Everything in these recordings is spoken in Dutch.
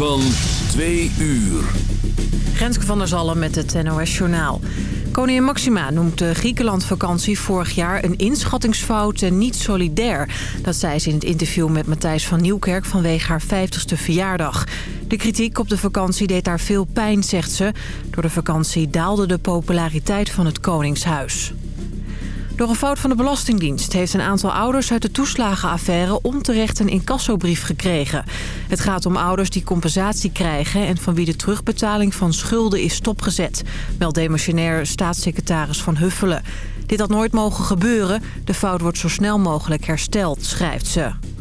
Van twee uur. Renske van der Zallen met het NOS Journaal. Koningin Maxima noemt de Griekenland-vakantie vorig jaar een inschattingsfout en niet solidair. Dat zei ze in het interview met Matthijs van Nieuwkerk vanwege haar 50ste verjaardag. De kritiek op de vakantie deed haar veel pijn, zegt ze. Door de vakantie daalde de populariteit van het Koningshuis. Door een fout van de Belastingdienst heeft een aantal ouders uit de toeslagenaffaire onterecht een incassobrief gekregen. Het gaat om ouders die compensatie krijgen en van wie de terugbetaling van schulden is stopgezet, meldt demissionair staatssecretaris Van Huffelen. Dit had nooit mogen gebeuren, de fout wordt zo snel mogelijk hersteld, schrijft ze.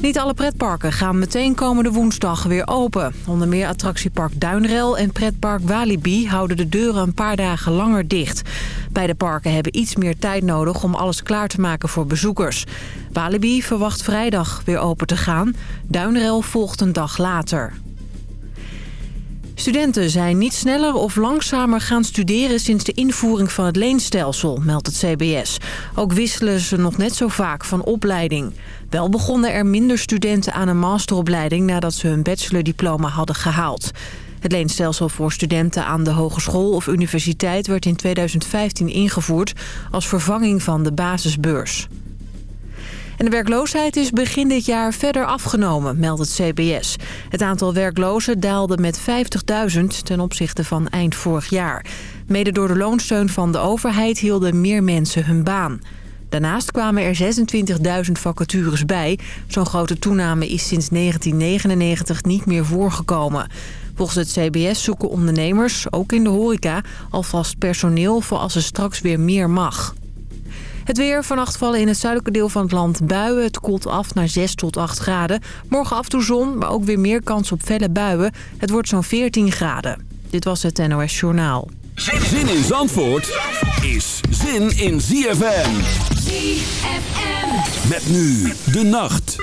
Niet alle pretparken gaan meteen komende woensdag weer open. Onder meer attractiepark Duinrel en pretpark Walibi houden de deuren een paar dagen langer dicht. Beide parken hebben iets meer tijd nodig om alles klaar te maken voor bezoekers. Walibi verwacht vrijdag weer open te gaan. Duinrel volgt een dag later. Studenten zijn niet sneller of langzamer gaan studeren sinds de invoering van het leenstelsel, meldt het CBS. Ook wisselen ze nog net zo vaak van opleiding. Wel begonnen er minder studenten aan een masteropleiding nadat ze hun bachelordiploma hadden gehaald. Het leenstelsel voor studenten aan de hogeschool of universiteit werd in 2015 ingevoerd als vervanging van de basisbeurs. En de werkloosheid is begin dit jaar verder afgenomen, meldt het CBS. Het aantal werklozen daalde met 50.000 ten opzichte van eind vorig jaar. Mede door de loonsteun van de overheid hielden meer mensen hun baan. Daarnaast kwamen er 26.000 vacatures bij. Zo'n grote toename is sinds 1999 niet meer voorgekomen. Volgens het CBS zoeken ondernemers, ook in de horeca, alvast personeel voor als er straks weer meer mag. Het weer. Vannacht vallen in het zuidelijke deel van het land buien. Het koelt af naar 6 tot 8 graden. Morgen af en toe zon, maar ook weer meer kans op felle buien. Het wordt zo'n 14 graden. Dit was het NOS Journaal. Zin in Zandvoort is zin in ZFM. Met nu de nacht.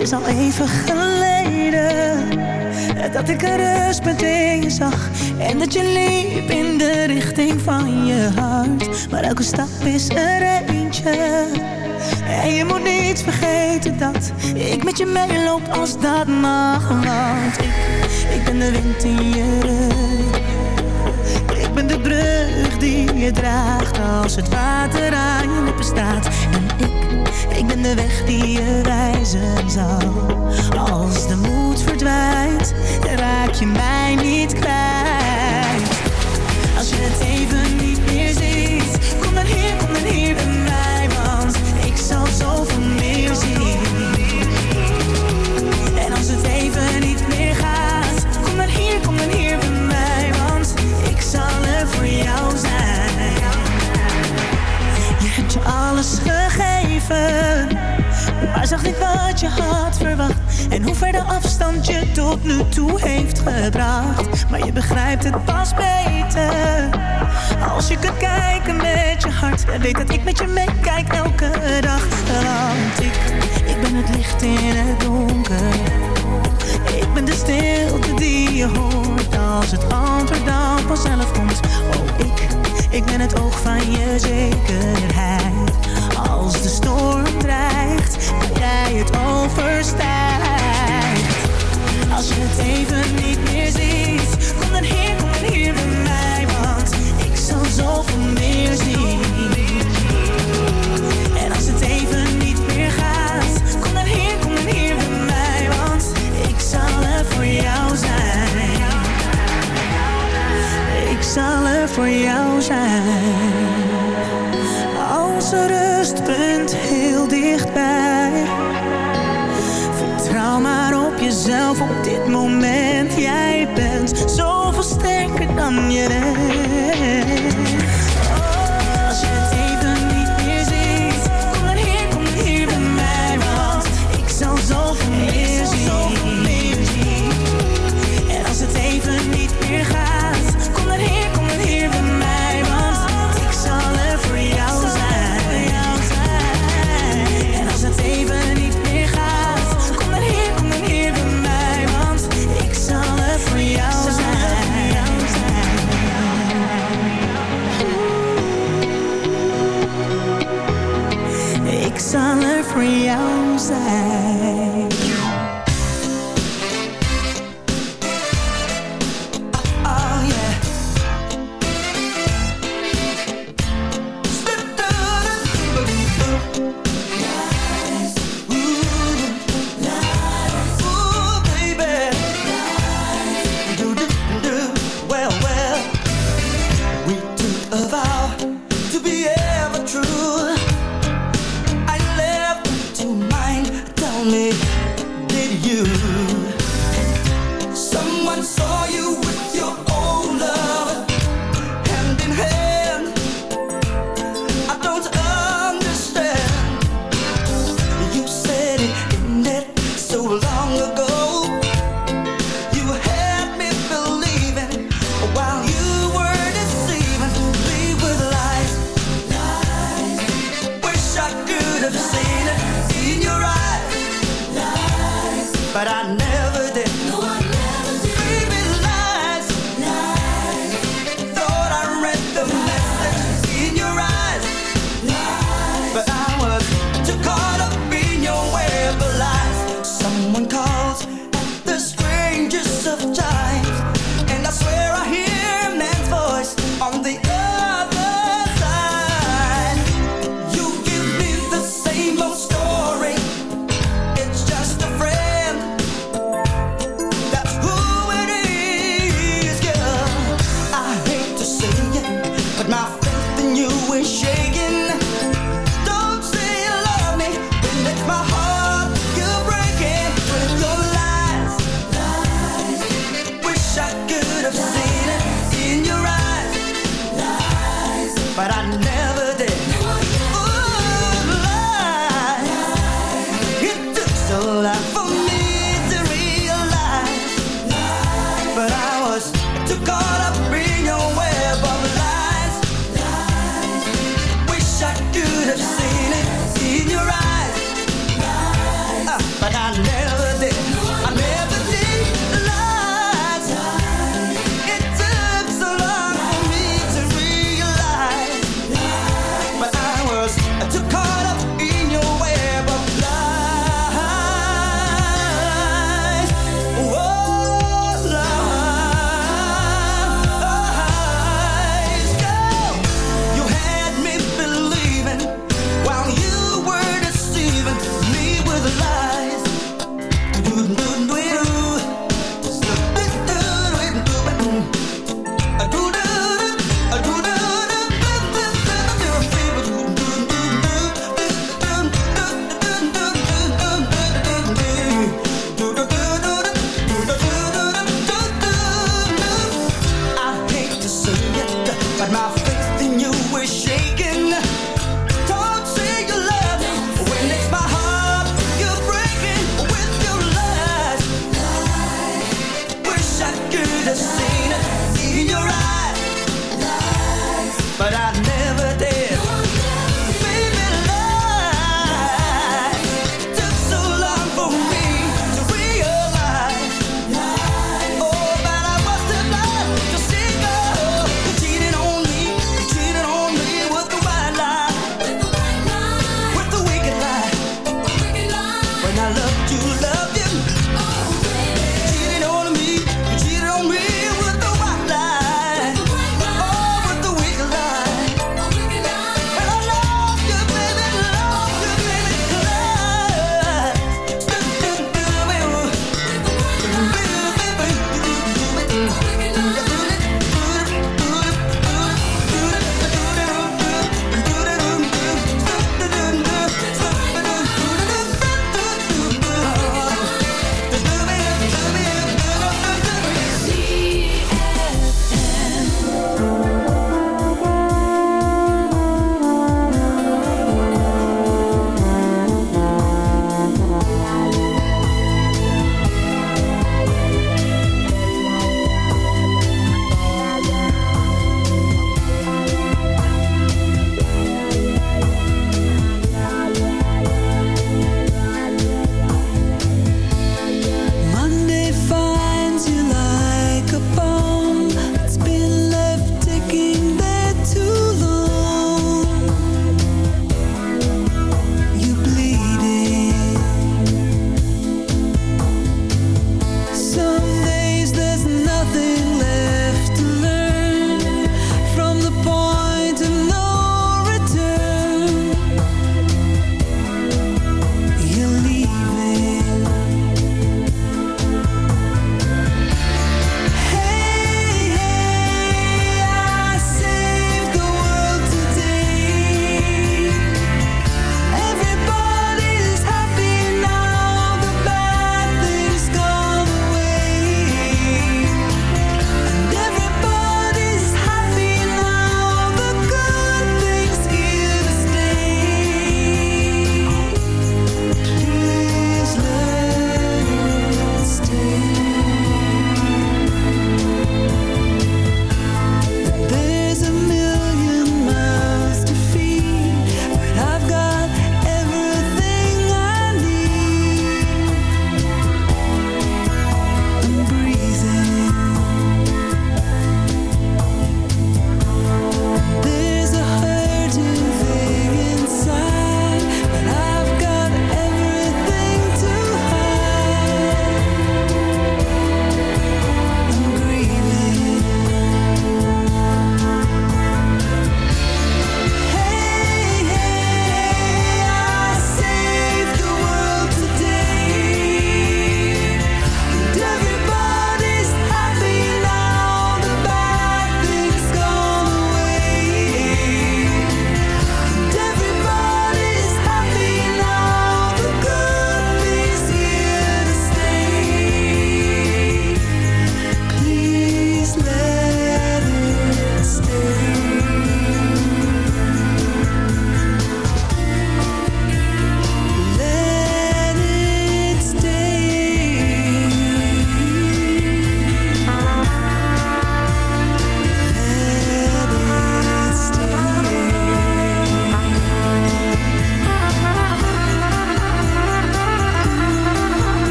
Is al even geleden Dat ik er rust meteen zag En dat je liep in de richting van je hart. Maar elke stap is er eentje En je moet niet vergeten dat Ik met je meeloop als dat mag Want ik, ik ben de wind in je rug je draagt Als het water aan je lippen staat En ik ik ben de weg die je wijzen zal. Als de moed verdwijnt, raak je mij niet kwijt. Als je het even niet meer ziet, kom dan hier, kom dan hier Maar je begrijpt het pas beter. Als je kunt kijken met je hart. En weet dat ik met je meekijk elke dag. Want ik, ik ben het licht in het donker. Ik ben de stilte die je hoort. Als het antwoord dan vanzelf komt. Oh, ik, ik ben het oog van je zekerheid. Als de storm dreigt, kan jij het overstijgt. Als je het even niet meer ziet, kom dan hier, kom dan hier bij mij, want ik zal zoveel meer zien. En als het even niet meer gaat, kom dan hier, kom dan hier bij mij, want ik zal er voor jou zijn. Ik zal er voor jou zijn. Als rustpunt heel dichtbij. Zelf op dit moment. Jij bent zoveel sterker dan je denkt.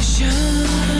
ocean.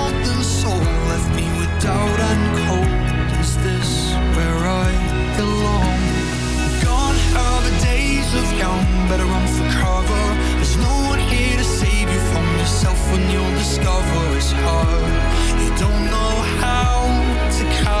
discover it's hard. You don't know how to carry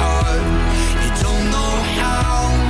heart. You don't know how.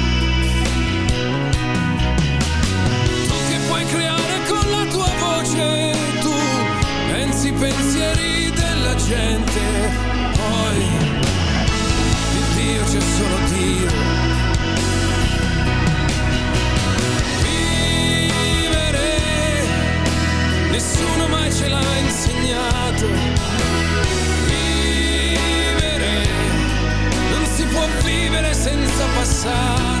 Creare con la tua voce, tu pensi i pensieri della gente, poi di Dio c'è solo Dio. Vivere, nessuno mai ce l'ha insegnato. Vivere, non si può vivere senza passato.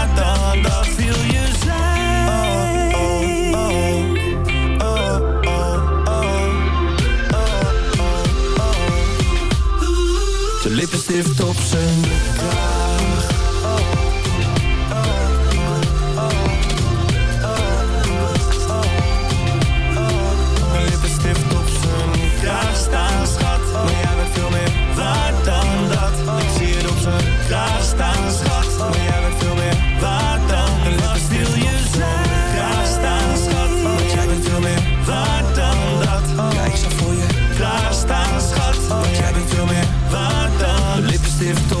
if to